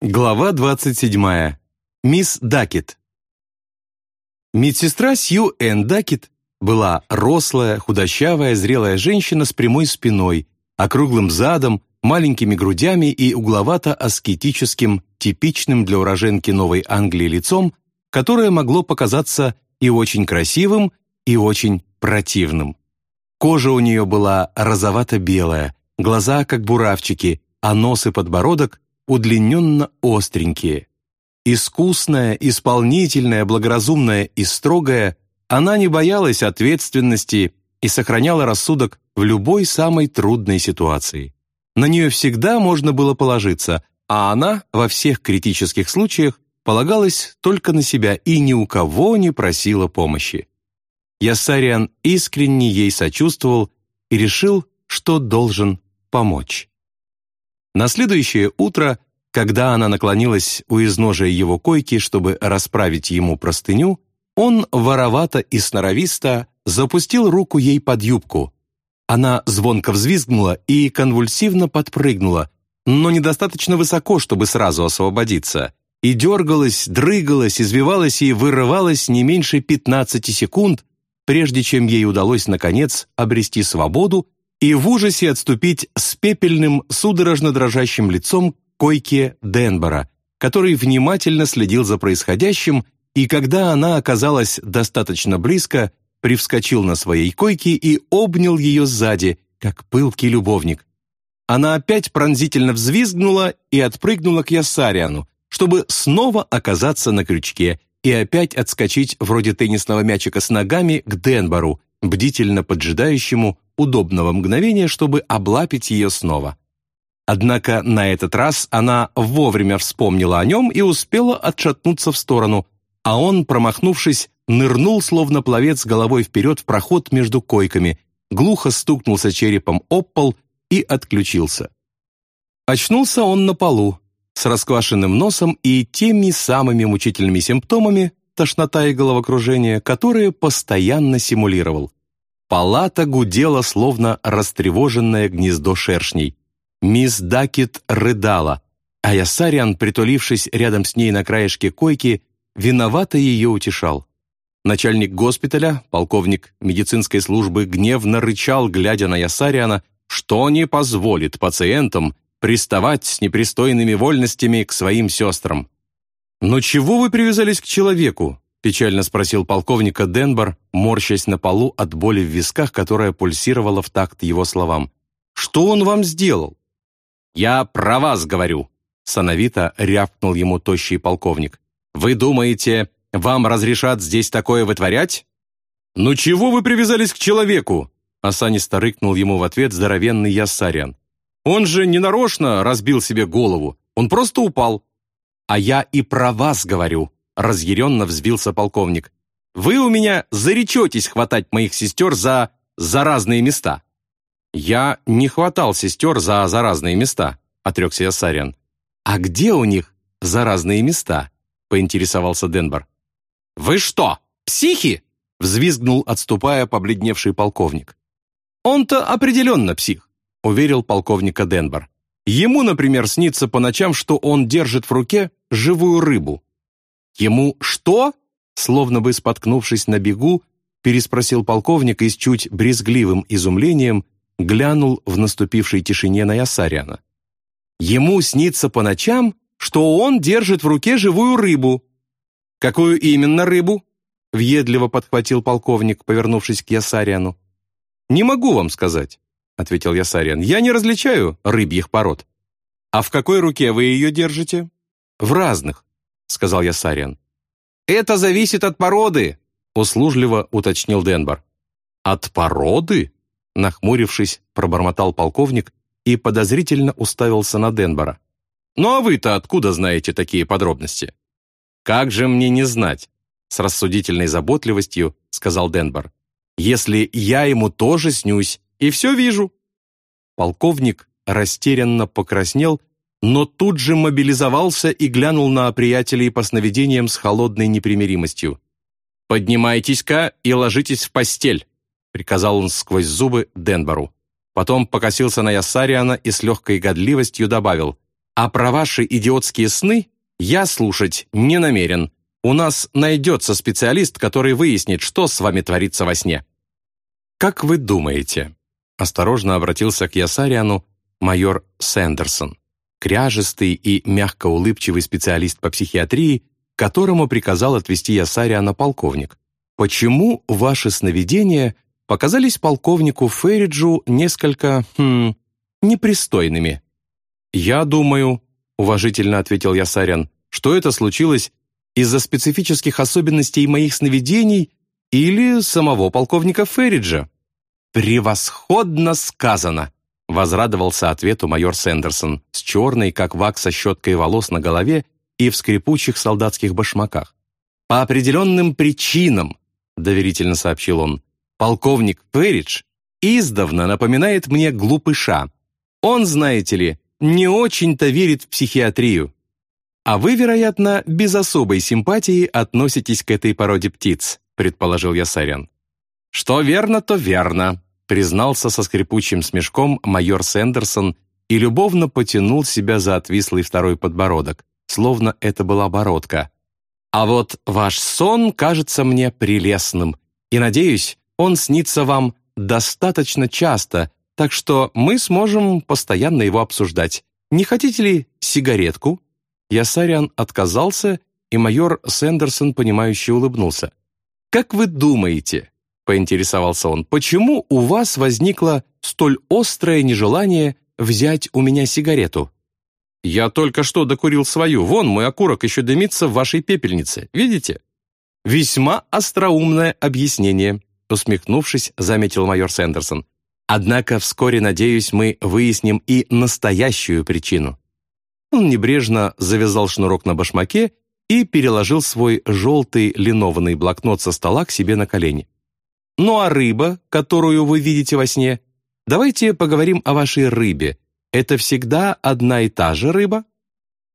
Глава 27. Мисс Дакет. Медсестра Сью Энн Дакет была рослая, худощавая, зрелая женщина с прямой спиной, округлым задом, маленькими грудями и угловато-аскетическим, типичным для уроженки Новой Англии лицом, которое могло показаться и очень красивым, и очень противным. Кожа у нее была розовато-белая, глаза как буравчики, а нос и подбородок удлиненно-остренькие. Искусная, исполнительная, благоразумная и строгая, она не боялась ответственности и сохраняла рассудок в любой самой трудной ситуации. На нее всегда можно было положиться, а она во всех критических случаях полагалась только на себя и ни у кого не просила помощи. Ясариан искренне ей сочувствовал и решил, что должен помочь. На следующее утро, когда она наклонилась у изножия его койки, чтобы расправить ему простыню, он воровато и сноровисто запустил руку ей под юбку. Она звонко взвизгнула и конвульсивно подпрыгнула, но недостаточно высоко, чтобы сразу освободиться, и дергалась, дрыгалась, извивалась и вырывалась не меньше 15 секунд, прежде чем ей удалось, наконец, обрести свободу и в ужасе отступить с пепельным, судорожно дрожащим лицом к койке Денбора, который внимательно следил за происходящим, и когда она оказалась достаточно близко, привскочил на своей койке и обнял ее сзади, как пылкий любовник. Она опять пронзительно взвизгнула и отпрыгнула к Ясариану, чтобы снова оказаться на крючке и опять отскочить вроде теннисного мячика с ногами к Денбору, бдительно поджидающему удобного мгновения, чтобы облапить ее снова. Однако на этот раз она вовремя вспомнила о нем и успела отшатнуться в сторону, а он, промахнувшись, нырнул, словно пловец головой вперед в проход между койками, глухо стукнулся черепом об пол и отключился. Очнулся он на полу, с расквашенным носом и теми самыми мучительными симптомами, тошнота и головокружение, которые постоянно симулировал. Палата гудела, словно растревоженное гнездо шершней. Мисс Дакет рыдала, а Ясариан, притулившись рядом с ней на краешке койки, виновато ее утешал. Начальник госпиталя, полковник медицинской службы, гневно рычал, глядя на Ясариана, что не позволит пациентам приставать с непристойными вольностями к своим сестрам. «Но чего вы привязались к человеку?» Печально спросил полковника Денбор, морщась на полу от боли в висках, которая пульсировала в такт его словам. «Что он вам сделал?» «Я про вас говорю», — сановито рявкнул ему тощий полковник. «Вы думаете, вам разрешат здесь такое вытворять?» «Ну чего вы привязались к человеку?» Осанисто рыкнул ему в ответ здоровенный Яссарян. «Он же не нарочно разбил себе голову, он просто упал». «А я и про вас говорю», — разъяренно взвился полковник. «Вы у меня заречетесь хватать моих сестер за... за разные места». «Я не хватал сестер за заразные места», — отрекся Яссарян. «А где у них заразные места?» — поинтересовался Денбор. «Вы что, психи?» — взвизгнул, отступая побледневший полковник. «Он-то определенно псих», — уверил полковника Денбор. «Ему, например, снится по ночам, что он держит в руке живую рыбу». «Ему что?» Словно бы споткнувшись на бегу, переспросил полковник и с чуть брезгливым изумлением глянул в наступившей тишине на Ясаряна. «Ему снится по ночам, что он держит в руке живую рыбу». «Какую именно рыбу?» — въедливо подхватил полковник, повернувшись к Ясариану. «Не могу вам сказать», — ответил Ясариан. «Я не различаю рыбьих пород». «А в какой руке вы ее держите?» «В разных», — сказал Ясариан. «Это зависит от породы», — услужливо уточнил Денбор. «От породы?» Нахмурившись, пробормотал полковник и подозрительно уставился на Денбора. «Ну а вы-то откуда знаете такие подробности?» «Как же мне не знать?» С рассудительной заботливостью сказал Денбор. «Если я ему тоже снюсь и все вижу». Полковник растерянно покраснел, но тут же мобилизовался и глянул на приятелей по сновидениям с холодной непримиримостью. «Поднимайтесь-ка и ложитесь в постель», приказал он сквозь зубы Денбору. Потом покосился на Ясариана и с легкой годливостью добавил А про ваши идиотские сны я слушать не намерен. У нас найдется специалист, который выяснит, что с вами творится во сне». «Как вы думаете?» Осторожно обратился к Ясариану майор Сэндерсон, кряжестый и мягко улыбчивый специалист по психиатрии, которому приказал отвезти Ясариана полковник. «Почему ваши сновидения показались полковнику Ферриджу несколько, хм, непристойными?» «Я думаю», — уважительно ответил Ясарян, «что это случилось из-за специфических особенностей моих сновидений или самого полковника Ферриджа». «Превосходно сказано!» — возрадовался ответу майор Сэндерсон с черной, как вакса, щеткой волос на голове и в скрипучих солдатских башмаках. «По определенным причинам», — доверительно сообщил он, «полковник Ферридж издавна напоминает мне глупыша. Он, знаете ли, не очень-то верит в психиатрию. А вы, вероятно, без особой симпатии относитесь к этой породе птиц, предположил я Сарян. Что верно, то верно, признался со скрипучим смешком майор Сэндерсон и любовно потянул себя за отвислый второй подбородок, словно это была бородка. «А вот ваш сон кажется мне прелестным, и, надеюсь, он снится вам достаточно часто, так что мы сможем постоянно его обсуждать. Не хотите ли сигаретку?» Ясариан отказался, и майор Сэндерсон, понимающе улыбнулся. «Как вы думаете, — поинтересовался он, — почему у вас возникло столь острое нежелание взять у меня сигарету?» «Я только что докурил свою. Вон, мой окурок еще дымится в вашей пепельнице. Видите?» «Весьма остроумное объяснение», — усмехнувшись, заметил майор Сэндерсон. Однако вскоре, надеюсь, мы выясним и настоящую причину. Он небрежно завязал шнурок на башмаке и переложил свой желтый линованный блокнот со стола к себе на колени. «Ну а рыба, которую вы видите во сне? Давайте поговорим о вашей рыбе. Это всегда одна и та же рыба?»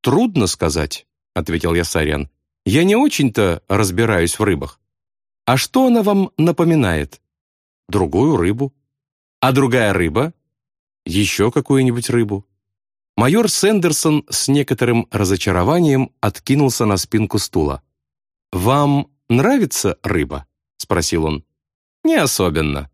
«Трудно сказать», — ответил я Сарян. «Я не очень-то разбираюсь в рыбах. А что она вам напоминает?» «Другую рыбу», а другая рыба? Еще какую-нибудь рыбу? Майор Сэндерсон с некоторым разочарованием откинулся на спинку стула. «Вам нравится рыба?» — спросил он. «Не особенно».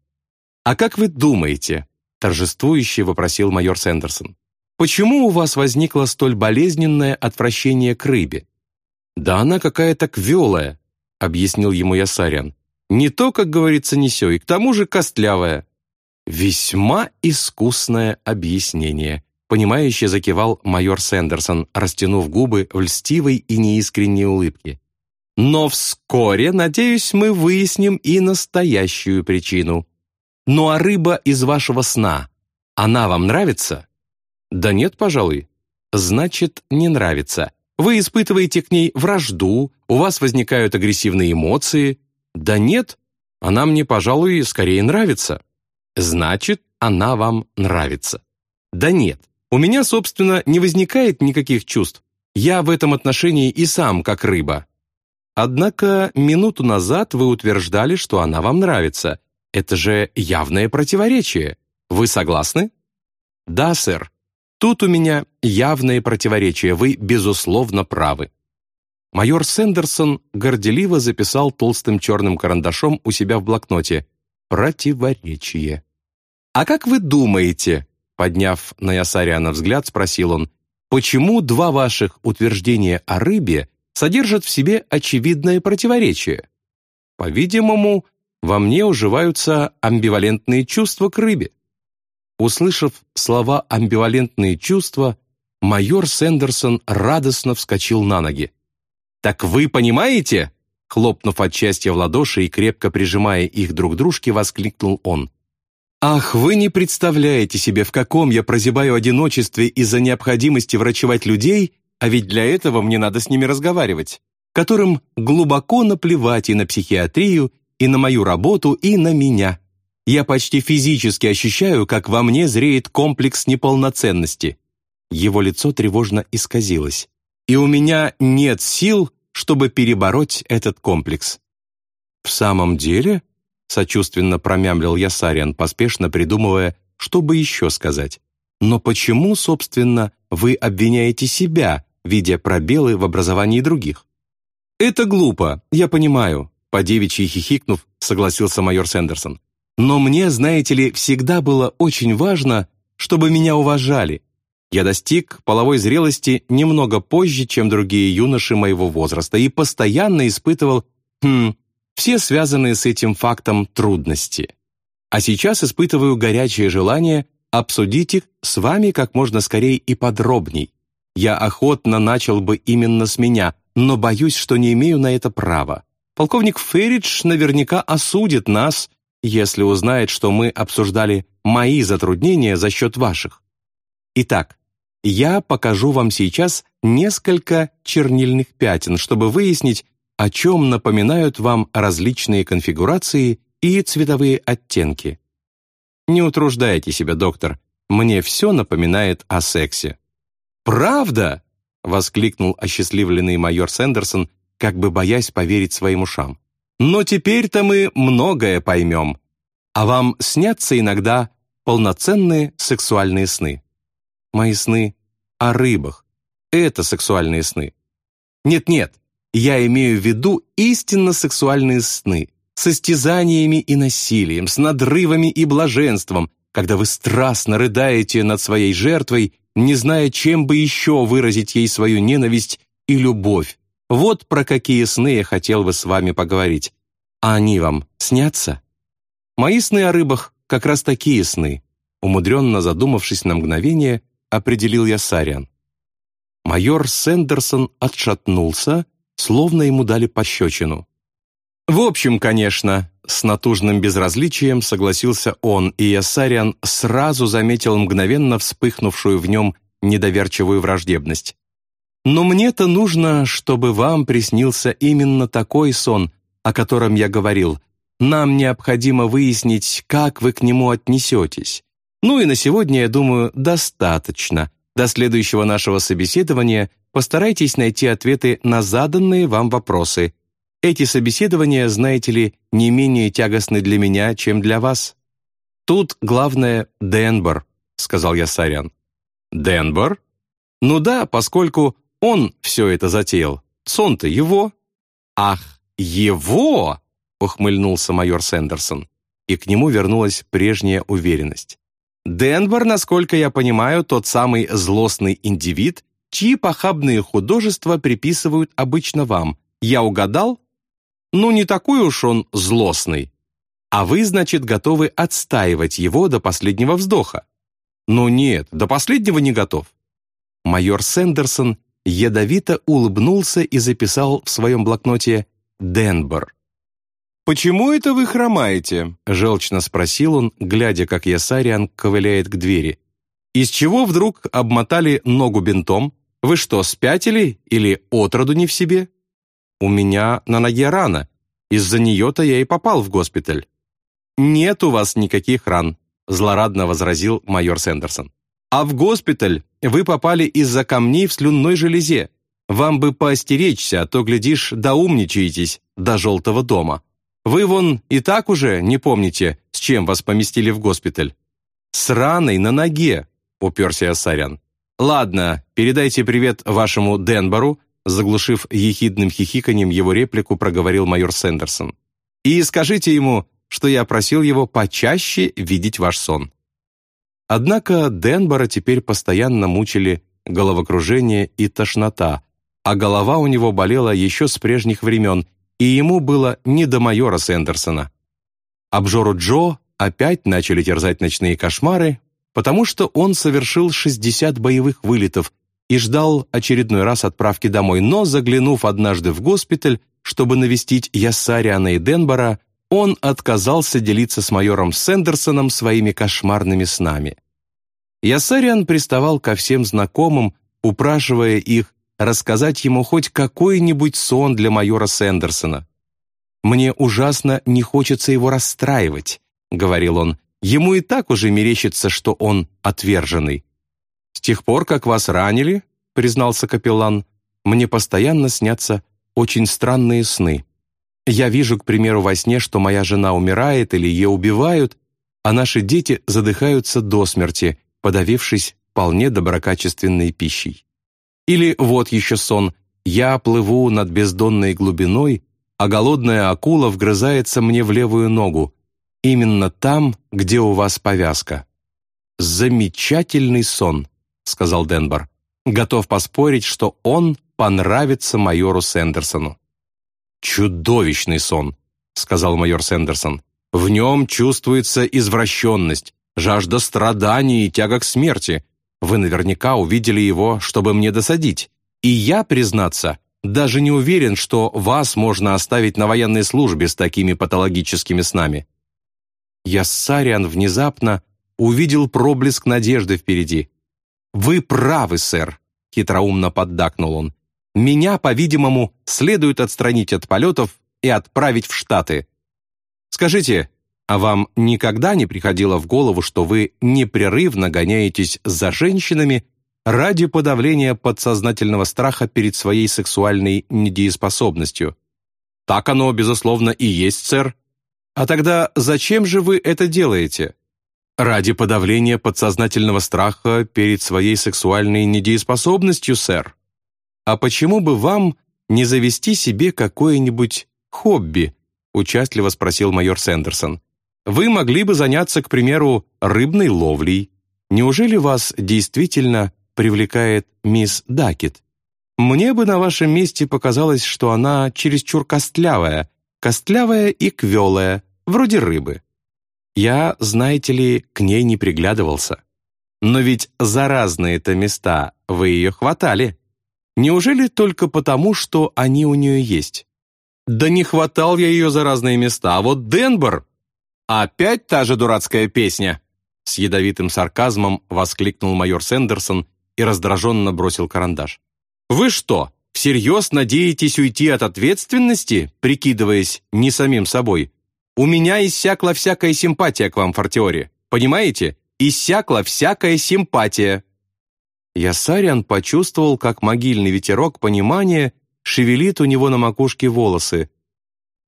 «А как вы думаете?» — торжествующе вопросил майор Сэндерсон. «Почему у вас возникло столь болезненное отвращение к рыбе?» «Да она какая-то квелая», — объяснил ему Ясарян. «Не то, как говорится, не и к тому же костлявая. «Весьма искусное объяснение», — понимающе закивал майор Сэндерсон, растянув губы в льстивой и неискренней улыбке. «Но вскоре, надеюсь, мы выясним и настоящую причину. Ну а рыба из вашего сна, она вам нравится?» «Да нет, пожалуй». «Значит, не нравится. Вы испытываете к ней вражду, у вас возникают агрессивные эмоции». «Да нет, она мне, пожалуй, скорее нравится». Значит, она вам нравится. Да нет, у меня, собственно, не возникает никаких чувств. Я в этом отношении и сам как рыба. Однако минуту назад вы утверждали, что она вам нравится. Это же явное противоречие. Вы согласны? Да, сэр. Тут у меня явное противоречие. Вы, безусловно, правы. Майор Сэндерсон горделиво записал толстым черным карандашом у себя в блокноте «Противоречие». «А как вы думаете?» Подняв на Ясариана взгляд, спросил он, «почему два ваших утверждения о рыбе содержат в себе очевидное противоречие? По-видимому, во мне уживаются амбивалентные чувства к рыбе». Услышав слова «амбивалентные чувства», майор Сэндерсон радостно вскочил на ноги. «Так вы понимаете?» Хлопнув от счастья в ладоши и крепко прижимая их друг к дружке, воскликнул он. «Ах, вы не представляете себе, в каком я прозябаю одиночестве из-за необходимости врачевать людей, а ведь для этого мне надо с ними разговаривать, которым глубоко наплевать и на психиатрию, и на мою работу, и на меня. Я почти физически ощущаю, как во мне зреет комплекс неполноценности». Его лицо тревожно исказилось. «И у меня нет сил, чтобы перебороть этот комплекс». «В самом деле?» сочувственно промямлил Ясариан, поспешно придумывая, что бы еще сказать. Но почему, собственно, вы обвиняете себя, видя пробелы в образовании других? Это глупо, я понимаю, по девичьи хихикнув, согласился майор Сэндерсон. Но мне, знаете ли, всегда было очень важно, чтобы меня уважали. Я достиг половой зрелости немного позже, чем другие юноши моего возраста, и постоянно испытывал, хм, все связанные с этим фактом трудности. А сейчас испытываю горячее желание обсудить их с вами как можно скорее и подробней. Я охотно начал бы именно с меня, но боюсь, что не имею на это права. Полковник Ферридж наверняка осудит нас, если узнает, что мы обсуждали мои затруднения за счет ваших. Итак, я покажу вам сейчас несколько чернильных пятен, чтобы выяснить, о чем напоминают вам различные конфигурации и цветовые оттенки. Не утруждайте себя, доктор, мне все напоминает о сексе. «Правда?» — воскликнул осчастливленный майор Сэндерсон, как бы боясь поверить своим ушам. «Но теперь-то мы многое поймем. А вам снятся иногда полноценные сексуальные сны?» «Мои сны о рыбах. Это сексуальные сны». «Нет-нет, я имею в виду истинно сексуальные сны, с истязаниями и насилием, с надрывами и блаженством, когда вы страстно рыдаете над своей жертвой, не зная, чем бы еще выразить ей свою ненависть и любовь. Вот про какие сны я хотел бы с вами поговорить. А они вам снятся? Мои сны о рыбах как раз такие сны, умудренно задумавшись на мгновение, определил я Сариан. Майор Сэндерсон отшатнулся, словно ему дали пощечину. В общем, конечно, с натужным безразличием согласился он, и Ясариан сразу заметил мгновенно вспыхнувшую в нем недоверчивую враждебность. «Но мне-то нужно, чтобы вам приснился именно такой сон, о котором я говорил. Нам необходимо выяснить, как вы к нему отнесетесь. Ну и на сегодня, я думаю, достаточно. До следующего нашего собеседования постарайтесь найти ответы на заданные вам вопросы. Эти собеседования, знаете ли, не менее тягостны для меня, чем для вас. Тут главное Денбор, сказал я Сарян. Денбор? Ну да, поскольку он все это затеял. Сон-то его. Ах, его! ухмыльнулся майор Сэндерсон, и к нему вернулась прежняя уверенность. Денбор, насколько я понимаю, тот самый злостный индивид, чьи похабные художества приписывают обычно вам. Я угадал? Ну, не такой уж он злостный. А вы, значит, готовы отстаивать его до последнего вздоха? Ну нет, до последнего не готов. Майор Сэндерсон ядовито улыбнулся и записал в своем блокноте «Денбор». «Почему это вы хромаете?» — желчно спросил он, глядя, как Ясариан ковыляет к двери. «Из чего вдруг обмотали ногу бинтом? Вы что, спятили или отроду не в себе?» У меня на ноге рана. Из-за нее-то я и попал в госпиталь». «Нет у вас никаких ран», — злорадно возразил майор Сэндерсон. «А в госпиталь вы попали из-за камней в слюнной железе. Вам бы поостеречься, а то, глядишь, доумничаетесь до желтого дома. Вы вон и так уже не помните, с чем вас поместили в госпиталь». «С раной на ноге», — уперся Асарян. «Ладно, передайте привет вашему Денбору заглушив ехидным хихиканьем его реплику, проговорил майор Сэндерсон. «И скажите ему, что я просил его почаще видеть ваш сон». Однако Денбора теперь постоянно мучили головокружение и тошнота, а голова у него болела еще с прежних времен, и ему было не до майора Сэндерсона. Обжору Джо опять начали терзать ночные кошмары, потому что он совершил 60 боевых вылетов и ждал очередной раз отправки домой, но, заглянув однажды в госпиталь, чтобы навестить Яссариана и Денбора, он отказался делиться с майором Сэндерсоном своими кошмарными снами. Яссариан приставал ко всем знакомым, упрашивая их рассказать ему хоть какой-нибудь сон для майора Сэндерсона. «Мне ужасно не хочется его расстраивать», — говорил он. «Ему и так уже мерещится, что он отверженный. «С тех пор, как вас ранили, — признался капеллан, — мне постоянно снятся очень странные сны. Я вижу, к примеру, во сне, что моя жена умирает или ее убивают, а наши дети задыхаются до смерти, подавившись вполне доброкачественной пищей. Или вот еще сон «Я плыву над бездонной глубиной, а голодная акула вгрызается мне в левую ногу, именно там, где у вас повязка». «Замечательный сон», — сказал Денбор. «Готов поспорить, что он понравится майору Сэндерсону». «Чудовищный сон», — сказал майор Сэндерсон. «В нем чувствуется извращенность, жажда страданий и тяга к смерти. Вы наверняка увидели его, чтобы мне досадить. И я, признаться, даже не уверен, что вас можно оставить на военной службе с такими патологическими снами». Яссариан внезапно увидел проблеск надежды впереди. «Вы правы, сэр», — хитроумно поддакнул он. «Меня, по-видимому, следует отстранить от полетов и отправить в Штаты. Скажите, а вам никогда не приходило в голову, что вы непрерывно гоняетесь за женщинами ради подавления подсознательного страха перед своей сексуальной недееспособностью? Так оно, безусловно, и есть, сэр. А тогда зачем же вы это делаете? Ради подавления подсознательного страха перед своей сексуальной недееспособностью, сэр. А почему бы вам не завести себе какое-нибудь хобби? Участливо спросил майор Сэндерсон. Вы могли бы заняться, к примеру, рыбной ловлей. Неужели вас действительно привлекает мисс Дакет? Мне бы на вашем месте показалось, что она чересчур костлявая, костлявая и квелая, вроде рыбы. Я, знаете ли, к ней не приглядывался. Но ведь за разные-то места вы ее хватали. Неужели только потому, что они у нее есть? Да не хватал я ее за разные места, а вот Денбор... Опять та же дурацкая песня? С ядовитым сарказмом воскликнул майор Сэндерсон и раздраженно бросил карандаш. «Вы что, всерьез надеетесь уйти от ответственности, прикидываясь не самим собой, у меня иссякла всякая симпатия к вам, Фортиори. Понимаете? Иссякла всякая симпатия». Ясариан почувствовал, как могильный ветерок понимания шевелит у него на макушке волосы.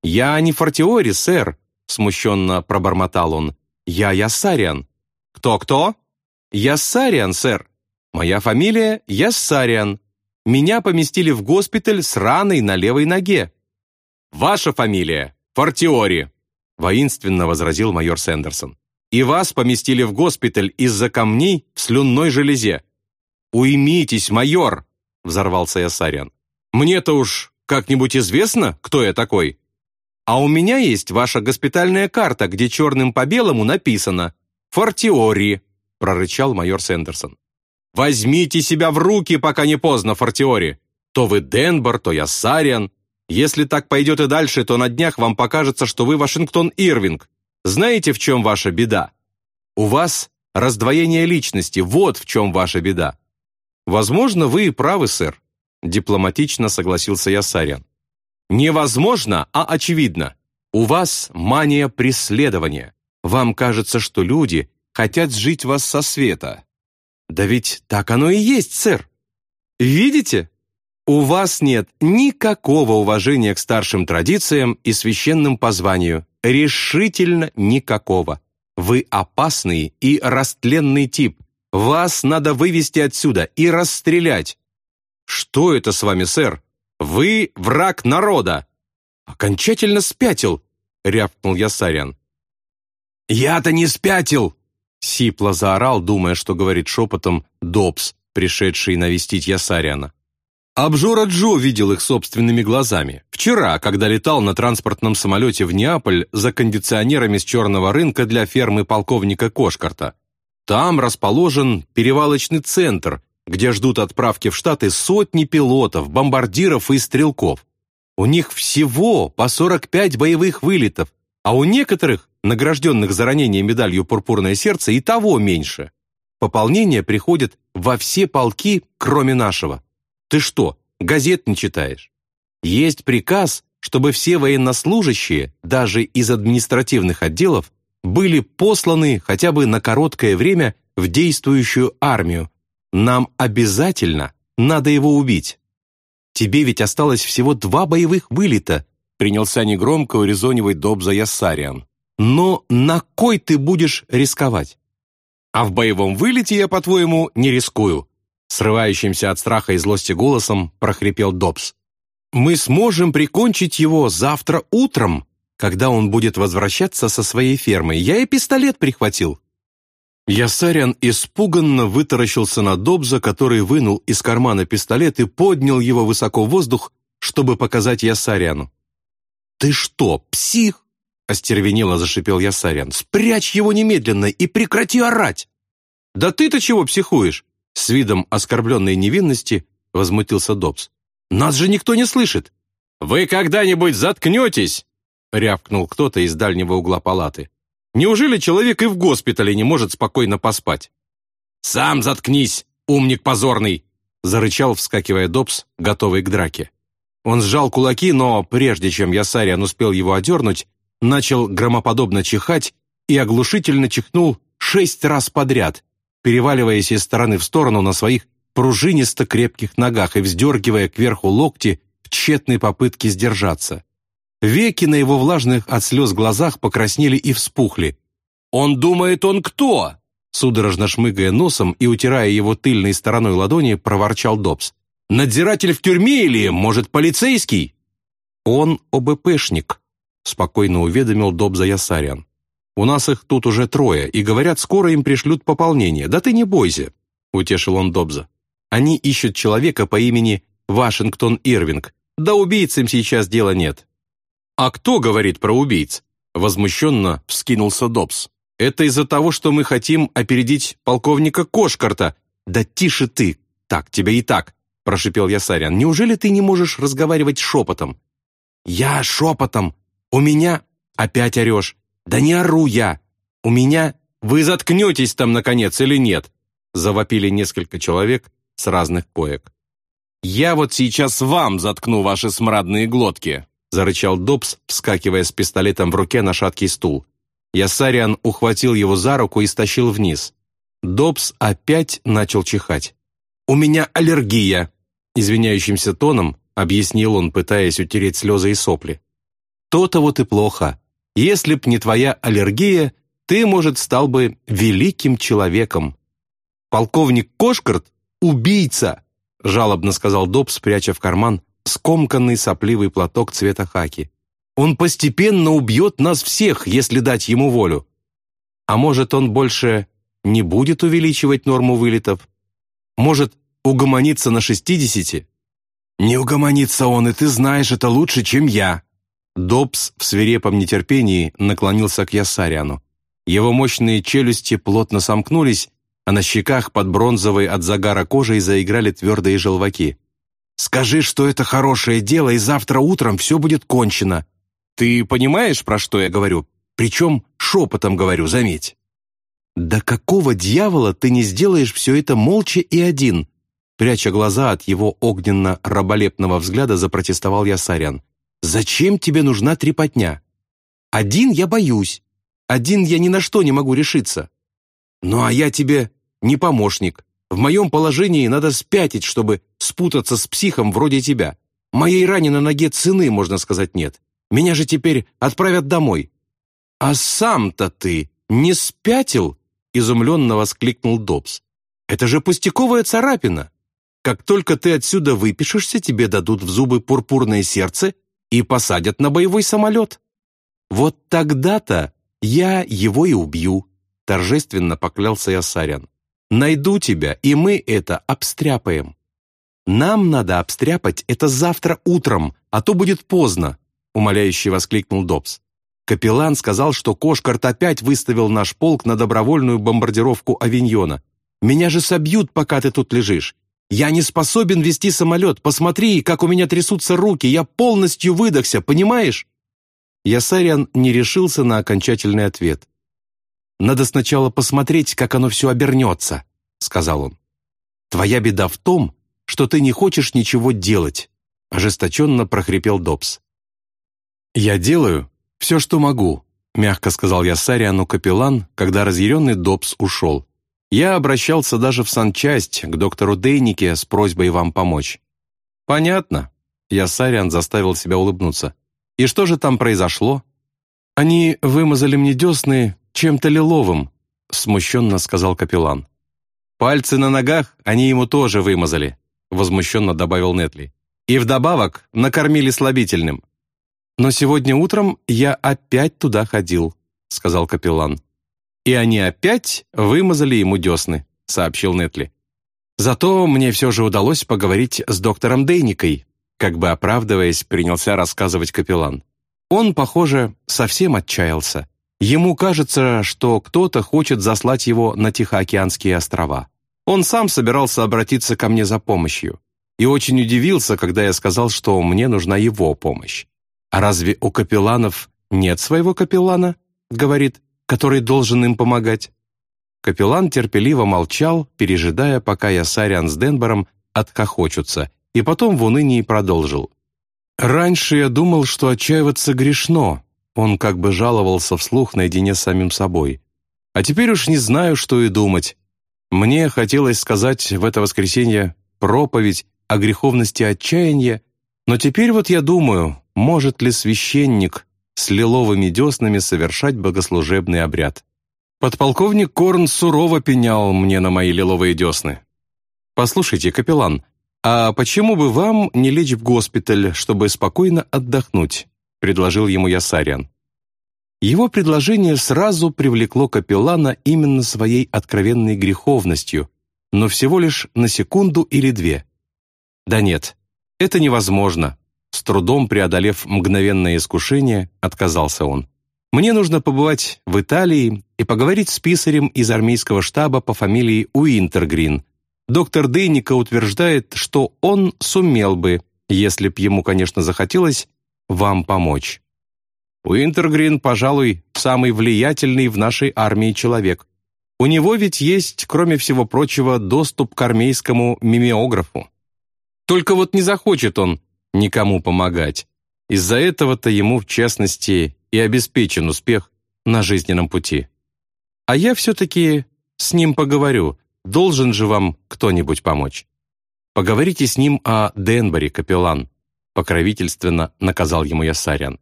«Я не Фортиори, сэр», — смущенно пробормотал он. «Я Ясариан». «Кто-кто?» «Ясариан, сэр. Моя фамилия Ясариан. Меня поместили в госпиталь с раной на левой ноге». «Ваша фамилия Фортиори», воинственно возразил майор Сэндерсон. «И вас поместили в госпиталь из-за камней в слюнной железе». «Уймитесь, майор!» — взорвался Ясарян. «Мне-то уж как-нибудь известно, кто я такой. А у меня есть ваша госпитальная карта, где черным по белому написано «Фортиори», — прорычал майор Сэндерсон. «Возьмите себя в руки, пока не поздно, Фортиори. То вы Денбор, то я Сариан. Если так пойдет и дальше, то на днях вам покажется, что вы Вашингтон Ирвинг. Знаете, в чем ваша беда? У вас раздвоение личности, вот в чем ваша беда. Возможно, вы и правы, сэр, дипломатично согласился я Сарян. Невозможно, а очевидно. У вас мания преследования. Вам кажется, что люди хотят сжить вас со света. Да ведь так оно и есть, сэр. Видите? У вас нет никакого уважения к старшим традициям и священным позванию. Решительно никакого. Вы опасный и растленный тип. Вас надо вывести отсюда и расстрелять. Что это с вами, сэр? Вы враг народа. Окончательно спятил, рявкнул Ясарян. Я-то не спятил, сипло заорал, думая, что говорит шепотом Добс, пришедший навестить Ясаряна. Обжора Джо видел их собственными глазами. Вчера, когда летал на транспортном самолете в Неаполь за кондиционерами с черного рынка для фермы полковника Кошкарта. Там расположен перевалочный центр, где ждут отправки в Штаты сотни пилотов, бомбардиров и стрелков. У них всего по 45 боевых вылетов, а у некоторых, награжденных за ранение медалью «Пурпурное сердце», и того меньше. Пополнение приходит во все полки, кроме нашего. Ты что, газет не читаешь? Есть приказ, чтобы все военнослужащие, даже из административных отделов, были посланы хотя бы на короткое время в действующую армию. Нам обязательно надо его убить. Тебе ведь осталось всего два боевых вылета, принялся негромко урезонивать Добза Яссариан. Но на кой ты будешь рисковать? А в боевом вылете я, по-твоему, не рискую», срывающимся от страха и злости голосом прохрипел Добс. «Мы сможем прикончить его завтра утром, когда он будет возвращаться со своей фермы. Я и пистолет прихватил». Ясарян испуганно вытаращился на Добза, который вынул из кармана пистолет и поднял его высоко в воздух, чтобы показать Ясаряну. «Ты что, псих?» — остервенело зашипел Ясарян. «Спрячь его немедленно и прекрати орать!» «Да ты-то чего психуешь?» С видом оскорбленной невинности возмутился Добс. «Нас же никто не слышит!» «Вы когда-нибудь заткнетесь?» рявкнул кто-то из дальнего угла палаты. «Неужели человек и в госпитале не может спокойно поспать?» «Сам заткнись, умник позорный!» зарычал, вскакивая Добс, готовый к драке. Он сжал кулаки, но прежде чем Ясариан успел его одернуть, начал громоподобно чихать и оглушительно чихнул шесть раз подряд, переваливаясь из стороны в сторону на своих пружинисто крепких ногах и вздергивая кверху локти в тщетной попытке сдержаться. Веки на его влажных от слез глазах покраснели и вспухли. «Он думает, он кто?» Судорожно шмыгая носом и утирая его тыльной стороной ладони, проворчал Добс. «Надзиратель в тюрьме или, может, полицейский?» «Он ОБПшник», — спокойно уведомил Добза Ясарян. У нас их тут уже трое, и говорят, скоро им пришлют пополнение. Да ты не бойся», — утешил он Добза. «Они ищут человека по имени Вашингтон Ирвинг. Да убийцам сейчас дела нет». «А кто говорит про убийц?» Возмущенно вскинулся Добс. «Это из-за того, что мы хотим опередить полковника Кошкарта». «Да тише ты! Так, тебя и так!» прошипел Ясарян. «Неужели ты не можешь разговаривать шепотом?» «Я шепотом! У меня...» «Опять орешь! «Да не ору я! У меня...» «Вы заткнетесь там, наконец, или нет?» Завопили несколько человек с разных коек. «Я вот сейчас вам заткну ваши смрадные глотки!» зарычал Добс, вскакивая с пистолетом в руке на шаткий стул. Ясариан ухватил его за руку и стащил вниз. Добс опять начал чихать. «У меня аллергия!» Извиняющимся тоном объяснил он, пытаясь утереть слезы и сопли. «То-то вот и плохо. Если б не твоя аллергия, ты, может, стал бы великим человеком. Полковник Кошкарт — убийца, жалобно сказал Добс, пряча в карман скомканный сопливый платок цвета хаки. Он постепенно убьет нас всех, если дать ему волю. А может, он больше не будет увеличивать норму вылетов? Может, угомониться на шестидесяти? Не угомонится он, и ты знаешь это лучше, чем я, Добс в свирепом нетерпении наклонился к Ясариану. Его мощные челюсти плотно сомкнулись, а на щеках под бронзовой от загара кожей заиграли твердые желваки. «Скажи, что это хорошее дело, и завтра утром все будет кончено. Ты понимаешь, про что я говорю? Причем шепотом говорю, заметь». «Да какого дьявола ты не сделаешь все это молча и один?» Пряча глаза от его огненно-раболепного взгляда, запротестовал Ясарян. Зачем тебе нужна трепотня? Один я боюсь. Один я ни на что не могу решиться. Ну а я тебе не помощник. В моем положении надо спятить, чтобы спутаться с психом вроде тебя. Моей ране на ноге цены, можно сказать, нет. Меня же теперь отправят домой. А сам-то ты не спятил? Изумленно воскликнул Добс. Это же пустяковая царапина. Как только ты отсюда выпишешься, тебе дадут в зубы пурпурное сердце и посадят на боевой самолет. Вот тогда-то я его и убью», — торжественно поклялся Ясарян. «Найду тебя, и мы это обстряпаем». «Нам надо обстряпать это завтра утром, а то будет поздно», — умоляюще воскликнул Добс. Капеллан сказал, что Кошкарт опять выставил наш полк на добровольную бомбардировку Авиньона. «Меня же собьют, пока ты тут лежишь. Я не способен вести самолет. Посмотри, как у меня трясутся руки. Я полностью выдохся, понимаешь?» Ясариан не решился на окончательный ответ. «Надо сначала посмотреть, как оно все обернется», — сказал он. «Твоя беда в том, что ты не хочешь ничего делать», — ожесточенно прохрипел Добс. «Я делаю все, что могу», — мягко сказал Ясариану капеллан, когда разъяренный Добс ушел. Я обращался даже в санчасть к доктору Дейнике с просьбой вам помочь. Понятно. Я Сариан заставил себя улыбнуться. И что же там произошло? Они вымазали мне десны чем-то лиловым, смущенно сказал капеллан. «Пальцы на ногах они ему тоже вымазали», возмущенно добавил Нетли. «И вдобавок накормили слабительным». «Но сегодня утром я опять туда ходил», сказал капеллан. «И они опять вымазали ему десны», сообщил Нетли. «Зато мне все же удалось поговорить с доктором Дейникой», как бы оправдываясь, принялся рассказывать капеллан. Он, похоже, совсем отчаялся. Ему кажется, что кто-то хочет заслать его на Тихоокеанские острова. Он сам собирался обратиться ко мне за помощью. И очень удивился, когда я сказал, что мне нужна его помощь. «А разве у капелланов нет своего капеллана?» — говорит, который должен им помогать. Капеллан терпеливо молчал, пережидая, пока я с Ариан с Денбором отхохочутся, и потом в унынии продолжил. «Раньше я думал, что отчаиваться грешно, он как бы жаловался вслух наедине с самим собой. «А теперь уж не знаю, что и думать. Мне хотелось сказать в это воскресенье проповедь о греховности отчаяния, но теперь вот я думаю, может ли священник с лиловыми деснами совершать богослужебный обряд. Подполковник Корн сурово пенял мне на мои лиловые десны. «Послушайте, капеллан, а почему бы вам не лечь в госпиталь, чтобы спокойно отдохнуть? предложил ему Ясариан. Его предложение сразу привлекло капеллана именно своей откровенной греховностью, но всего лишь на секунду или две. «Да нет, это невозможно», с трудом преодолев мгновенное искушение, отказался он. «Мне нужно побывать в Италии и поговорить с писарем из армейского штаба по фамилии Уинтергрин. Доктор Дейника утверждает, что он сумел бы, если б ему, конечно, захотелось, вам помочь. Уинтергрин, пожалуй, самый влиятельный в нашей армии человек. У него ведь есть, кроме всего прочего, доступ к армейскому мимеографу. Только вот не захочет он никому помогать. Из-за этого-то ему, в частности, и обеспечен успех на жизненном пути. А я все-таки с ним поговорю, должен же вам кто-нибудь помочь. Поговорите с ним о Денборе, капеллан покровительственно наказал ему Ясарян.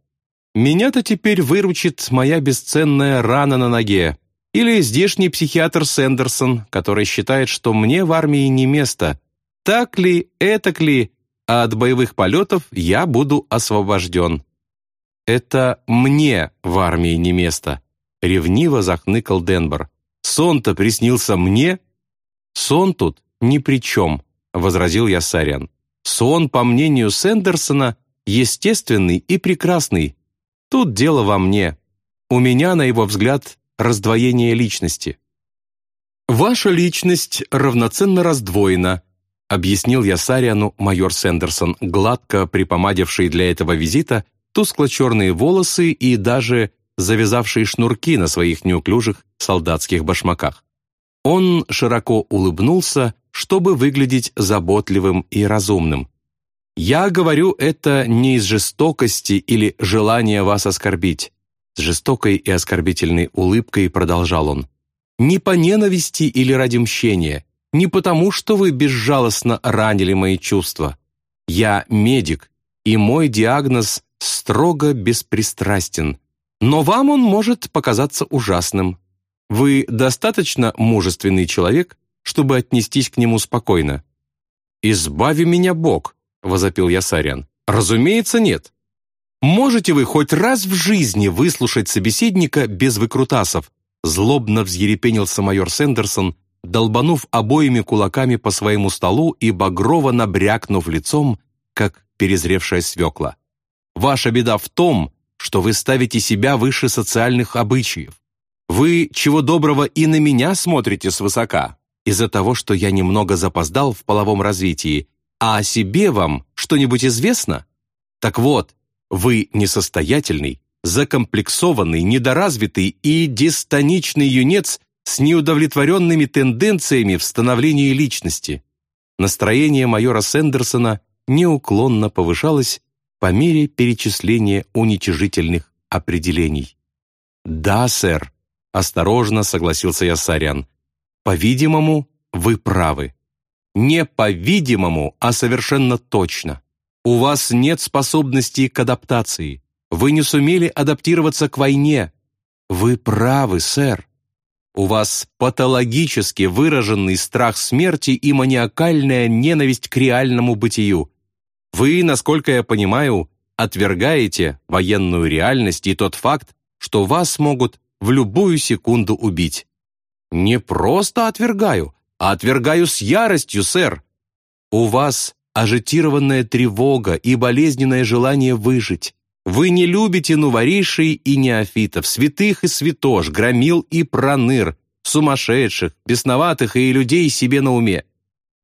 «Меня-то теперь выручит моя бесценная рана на ноге. Или здешний психиатр Сэндерсон, который считает, что мне в армии не место. Так ли, этак ли, а от боевых полетов я буду освобожден». «Это мне в армии не место», — ревниво захныкал Денбор. «Сон-то приснился мне?» «Сон тут ни при чем», — возразил Ясарян. Сон, по мнению Сэндерсона, естественный и прекрасный. Тут дело во мне. У меня, на его взгляд, раздвоение личности. «Ваша личность равноценно раздвоена», объяснил я Сариану майор Сэндерсон, гладко припомадивший для этого визита тускло-черные волосы и даже завязавшие шнурки на своих неуклюжих солдатских башмаках. Он широко улыбнулся, чтобы выглядеть заботливым и разумным. «Я говорю это не из жестокости или желания вас оскорбить», с жестокой и оскорбительной улыбкой продолжал он. «Не по ненависти или ради мщения, не потому, что вы безжалостно ранили мои чувства. Я медик, и мой диагноз строго беспристрастен. Но вам он может показаться ужасным. Вы достаточно мужественный человек, чтобы отнестись к нему спокойно. «Избави меня Бог», — возопил Ясарян. «Разумеется, нет. Можете вы хоть раз в жизни выслушать собеседника без выкрутасов?» Злобно взъерепенился майор Сэндерсон, долбанув обоими кулаками по своему столу и багрово набрякнув лицом, как перезревшая свекла. «Ваша беда в том, что вы ставите себя выше социальных обычаев. Вы, чего доброго, и на меня смотрите свысока, из-за того, что я немного запоздал в половом развитии, а о себе вам что-нибудь известно? Так вот, вы несостоятельный, закомплексованный, недоразвитый и дистоничный юнец с неудовлетворенными тенденциями в становлении личности. Настроение майора Сэндерсона неуклонно повышалось по мере перечисления уничижительных определений. «Да, сэр», Осторожно согласился я Сарян. По-видимому, вы правы. Не по-видимому, а совершенно точно. У вас нет способностей к адаптации. Вы не сумели адаптироваться к войне. Вы правы, сэр. У вас патологически выраженный страх смерти и маниакальная ненависть к реальному бытию. Вы, насколько я понимаю, отвергаете военную реальность и тот факт, что вас могут в любую секунду убить. Не просто отвергаю, а отвергаю с яростью, сэр. У вас ажитированная тревога и болезненное желание выжить. Вы не любите новоришей и неофитов, святых и святош, громил и проныр, сумасшедших, бесноватых и людей себе на уме.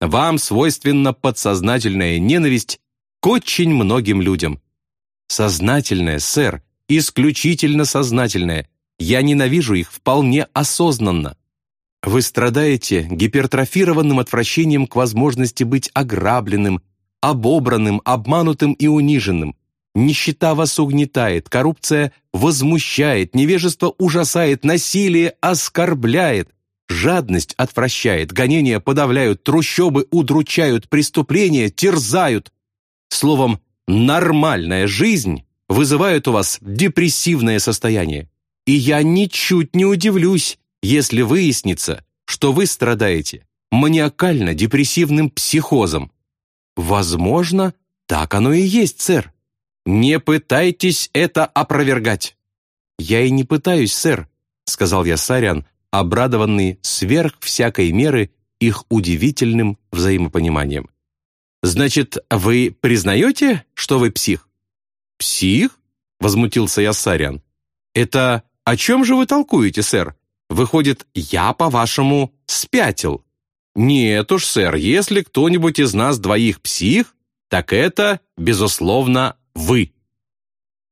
Вам свойственна подсознательная ненависть к очень многим людям. Сознательная, сэр, исключительно сознательная. Я ненавижу их вполне осознанно. Вы страдаете гипертрофированным отвращением к возможности быть ограбленным, обобранным, обманутым и униженным. Нищета вас угнетает, коррупция возмущает, невежество ужасает, насилие оскорбляет, жадность отвращает, гонения подавляют, трущобы удручают, преступления терзают. Словом, нормальная жизнь вызывает у вас депрессивное состояние. И я ничуть не удивлюсь, если выяснится, что вы страдаете маниакально-депрессивным психозом. Возможно, так оно и есть, сэр. Не пытайтесь это опровергать. Я и не пытаюсь, сэр, сказал я Сарян, обрадованный сверх всякой меры их удивительным взаимопониманием. «Значит, вы признаете, что вы псих?» «Псих?» — возмутился я Сарян. «Это о чем же вы толкуете, сэр? Выходит, я, по-вашему, спятил. Нет уж, сэр, если кто-нибудь из нас двоих псих, так это, безусловно, вы.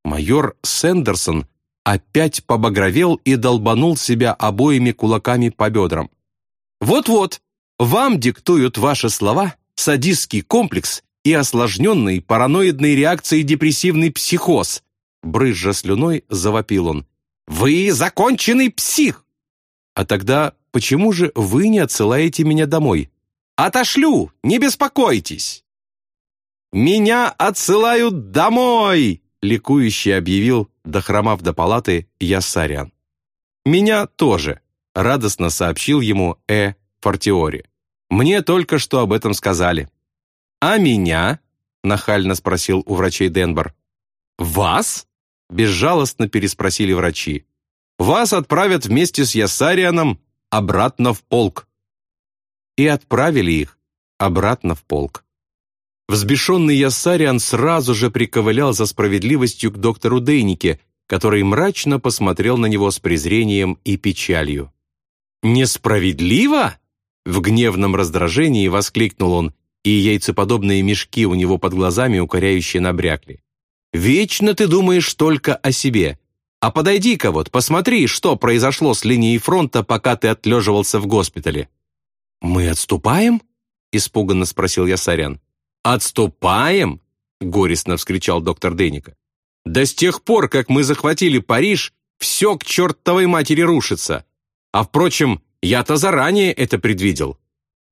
Майор Сэндерсон опять побагровел и долбанул себя обоими кулаками по бедрам. Вот-вот, вам диктуют ваши слова садистский комплекс и осложненный параноидной реакцией депрессивный психоз. Брызжа слюной, завопил он. «Вы законченный псих!» А тогда почему же вы не отсылаете меня домой? Отошлю, не беспокойтесь. Меня отсылают домой, ликующе объявил, дохромав до палаты, Ясарян. Меня тоже, радостно сообщил ему Э. Фортиори. Мне только что об этом сказали. А меня? нахально спросил у врачей Денбор. Вас? безжалостно переспросили врачи вас отправят вместе с Ясарианом обратно в полк». И отправили их обратно в полк. Взбешенный Ясариан сразу же приковылял за справедливостью к доктору Дейнике, который мрачно посмотрел на него с презрением и печалью. «Несправедливо?» В гневном раздражении воскликнул он, и яйцеподобные мешки у него под глазами укоряющие набрякли. «Вечно ты думаешь только о себе. А подойди-ка вот, посмотри, что произошло с линией фронта, пока ты отлеживался в госпитале». «Мы отступаем?» — испуганно спросил я. «Отступаем?» — горестно вскричал доктор Деника. «Да с тех пор, как мы захватили Париж, все к чертовой матери рушится. А впрочем, я-то заранее это предвидел».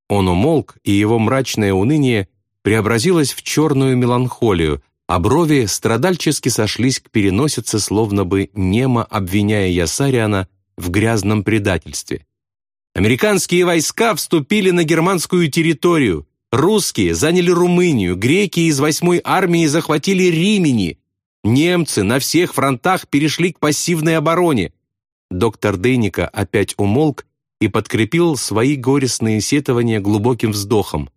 Он умолк, и его мрачное уныние преобразилось в черную меланхолию, а брови страдальчески сошлись к переносице, словно бы немо обвиняя Ясариана в грязном предательстве. Американские войска вступили на германскую территорию, русские заняли Румынию, греки из восьмой армии захватили Римени, немцы на всех фронтах перешли к пассивной обороне. Доктор Дейника опять умолк и подкрепил свои горестные сетования глубоким вздохом.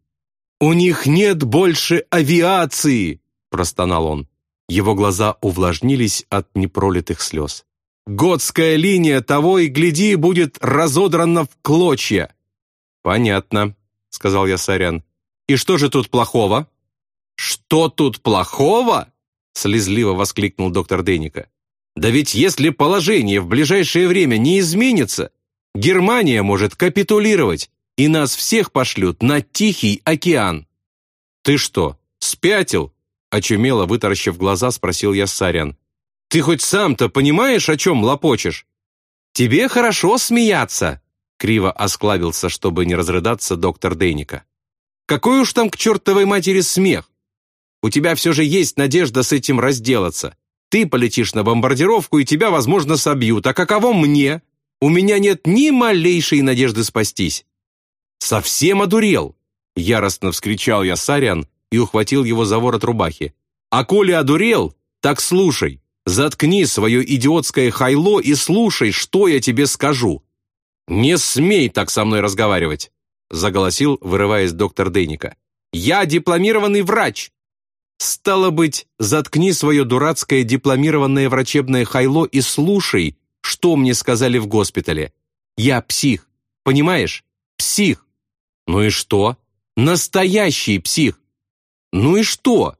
«У них нет больше авиации!» — простонал он. Его глаза увлажнились от непролитых слез. «Готская линия того и гляди будет разодрана в клочья!» «Понятно», — сказал я Сарян. «И что же тут плохого?» «Что тут плохого?» — слезливо воскликнул доктор Деника. «Да ведь если положение в ближайшее время не изменится, Германия может капитулировать, и нас всех пошлют на Тихий океан». «Ты что, спятил?» Очумело вытаращив глаза, спросил я Сарян. «Ты хоть сам-то понимаешь, о чем лопочешь?» «Тебе хорошо смеяться!» Криво осклабился, чтобы не разрыдаться доктор Дейника. «Какой уж там к чертовой матери смех! У тебя все же есть надежда с этим разделаться. Ты полетишь на бомбардировку, и тебя, возможно, собьют. А каково мне? У меня нет ни малейшей надежды спастись». «Совсем одурел!» Яростно вскричал я Сариан и ухватил его за ворот рубахи. «А коли одурел, так слушай, заткни свое идиотское хайло и слушай, что я тебе скажу». «Не смей так со мной разговаривать», заголосил, вырываясь доктор Дейника. «Я дипломированный врач!» «Стало быть, заткни свое дурацкое дипломированное врачебное хайло и слушай, что мне сказали в госпитале. Я псих, понимаешь? Псих!» «Ну и что?» Настоящий псих. Ну и что?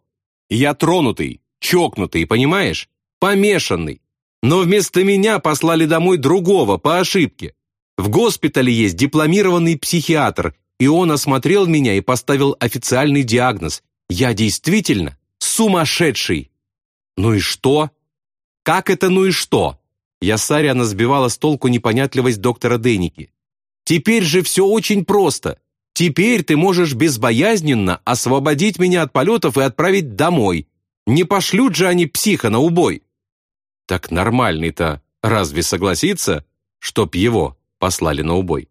Я тронутый, чокнутый, понимаешь? Помешанный. Но вместо меня послали домой другого, по ошибке. В госпитале есть дипломированный психиатр, и он осмотрел меня и поставил официальный диагноз. Я действительно сумасшедший. Ну и что? Как это ну и что? Я Сариана сбивала с толку непонятливость доктора Деники. Теперь же все очень просто. Теперь ты можешь безбоязненно освободить меня от полетов и отправить домой. Не пошлют же они психа на убой. Так нормальный-то разве согласится, чтоб его послали на убой?